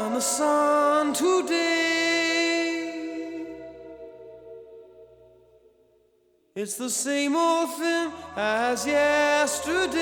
on the sun today. It's the same old thing as yesterday.